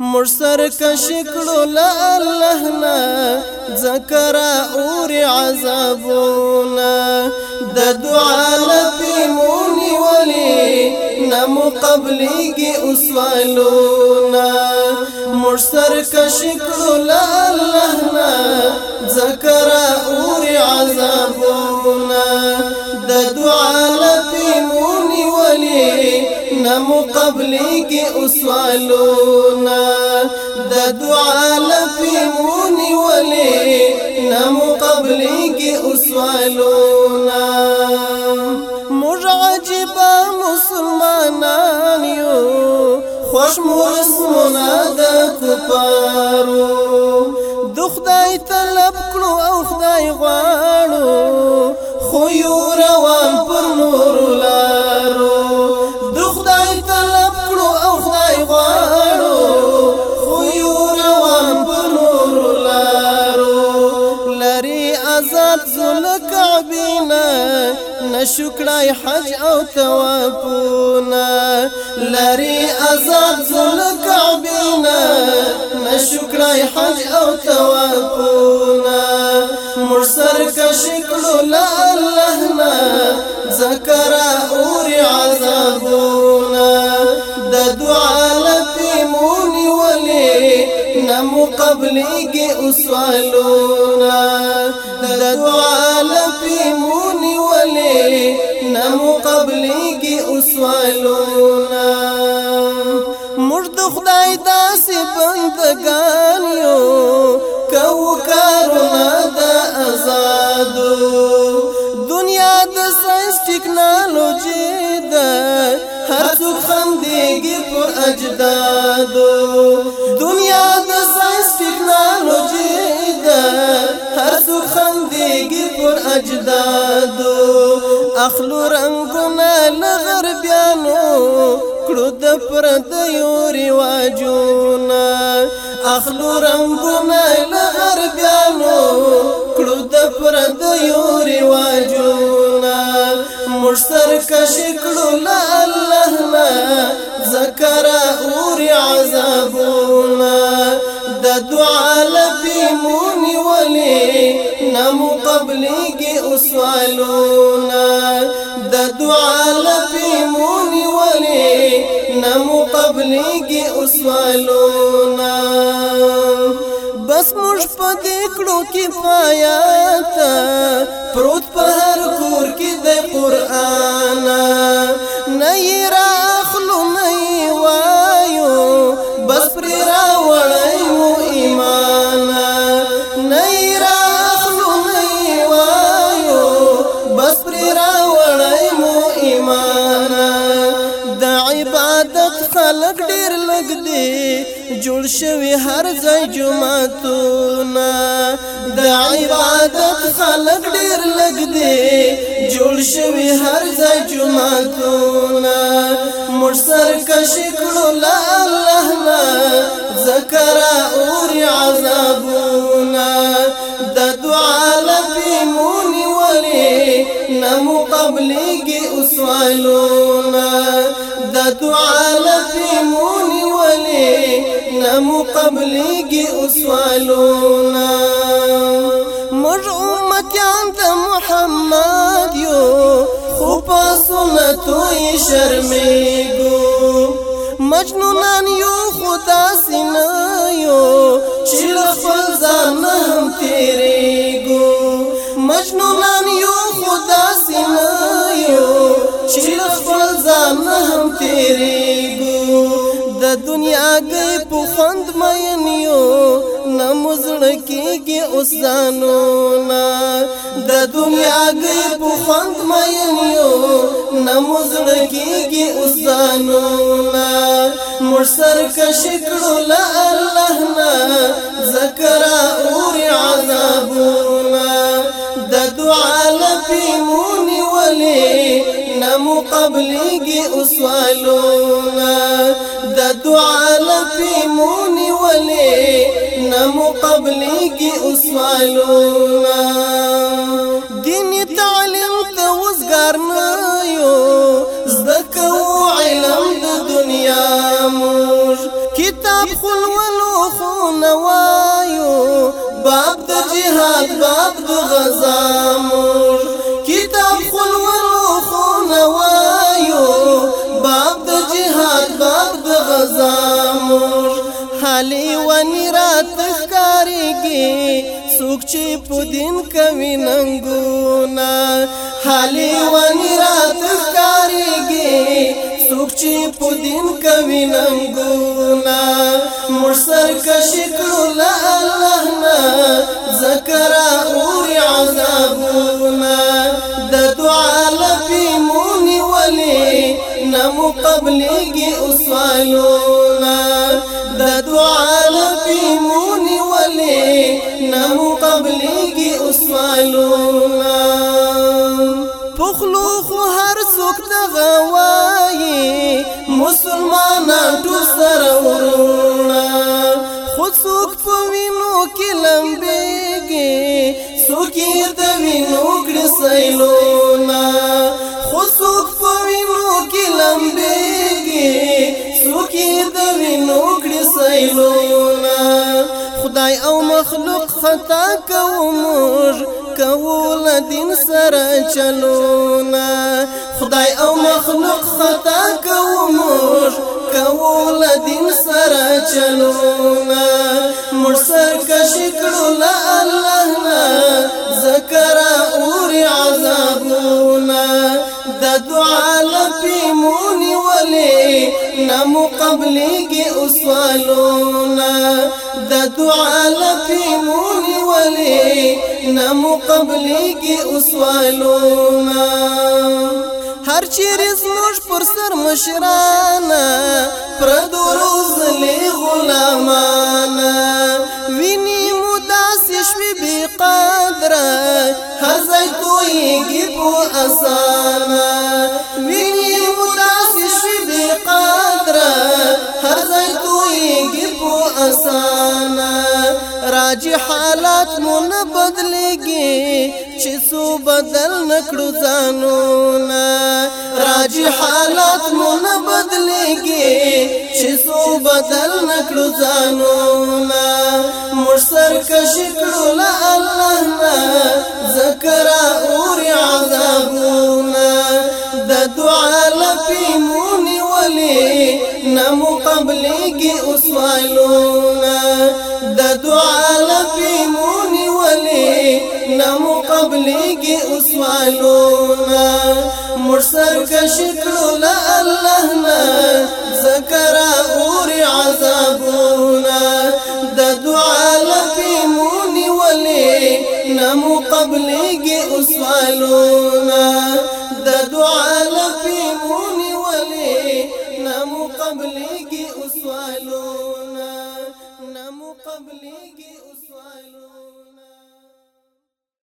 مر سر کش کړو لا الله نه ذکر اور عذابونه د دعا لپیمونی ولی نمو قبلی کی اسوالونا مر سر کش کړو لا الله نه ذکر اور عذابونه د دعا نه مقابله کې اوسوالونه د دعا لپیمونی ولې نه مقابله کې اوسوالونه موږ عجیب مسلمانان یو خوش مرسمونه د کفارو د خدای طلب کړو او خدای غواړو خو یو روان نشکړای حج او توافونا لری آزاد زل کعبینا نشکړای حج او توافونا مرسر کشکلو لا الله نا ذکر اور عذابونا د دعا لفی مونی ولی نمو قبلیگی اسوالونا د دعا لفی مونی والے نہ مقابلے کی اس والونا مرد خدای دا سی بندگانیو کو کارونا دا ازادو دنیا د ساينس ټیکنالوژي دا هر څوک خندېږي پر اجدادو دنیا د ساينس ټیکنالوژي دا دیگی پر اجدادو اخلو رنگونا لغر بیانو کړو د پردیو رواجونا اخلو رنگونا لغر بیانو کړو د پردیو رواجونا مرسر کش کړو لا الله ما ذکر اور عز قبليږي اوسوالونه د دعا لپی مونی ولې نمو قبليږي اوسوالونه بس موږ په دې کړو کې پایات پروت په هر کور کې د قران نه یې خلق ډیر لګ دی جوړ شوی هر ځای جمعتونه د عبادت خلق ډیر لګ دی جوړ شوی هر ځای جمعتونه مر سر کش کړو لا الله ما ذکر اور عذابونه د دعا لپی مونی ولی نمو قبلګي اسوالو دعا مونی ولی نمو قبلیگی اسوالونا مر امتیان دا محمد یو خوبا سنتوی شرمیگو مجنونان یو خدا سنایو چل خلزان هم تیریگو مجنونان چې خپل ځان نه هم تیرېږو د دنیا کې په خوند مینیو نه مزړ کېږي اوس ځانو نه د دنیا کې په خوند مینیو نه مزړ کېږي اوس ځانو نه مر سر کا شکر الله نه ذکر اور عذابو مو قبليږي اوسوالونه د دعا لفي مونې ولې نه مو قبليږي اوسوالونه دیني تعلیم ته وزګار نه یو زده کوو علم د دنیا موږ کتاب خلولو خو نه وایو باب د جهاد باب د غزا موږ خالی ونی رات ښکاریږي څوک چې په دین کوي ننګونا خالی ونی رات ښکاریږي څوک چې په دین کوي ننګونا مرسر کا شکر الله نه ذکر اور عذابونا د دعا لپی مونی ولی نمو قبلگی اسوالونا نمو قبلی کی اسمالونا پخلو خو هر سوک دغه وایي مسلمانان ټول سره ورونه خو څوک په وینو کې لمبېږي څوک یې د وینو کړي سیلونه خو څوک په وینو کې لمبېږي څوک یې د وینو کړي سیلونه خدای او مخلوق خطا کومور کول دین سره چلونا خدای او مخلوق خطا کومور کول دین سره چلونا مرسر کشکړو لا الله نه نمو قبليږي اوسوالونه د دعا لپیمون ولي نمو قبليږي اوسوالونه هر چیرې زموږ پر سر مشرانه پردو روزلې غلامانه ویني مو داسې شوې بې قدره هزه تویږي په اسانه حاجی حالات مو نه بدلېږي چې سو بدل نکړو ځانو نه راجی حالات مو نه بدلېږي چې سو بدل نکړو ځانو نه مر سر کا شکر لا الله نه ذکر اور عذابونه د دعا لپی مونې ولې نه مقبلېږي اوس والونه دعا لپی مونی ولی نمو قبلیگی اسوالونا مرسر کشکلو لاللہنا زکرا اوری عذابونا دا دعا لپی مونی ولی نمو قبلیگی اسوالونا دا دعا لپی مونی ولی نمو قبلیگی तबलीगी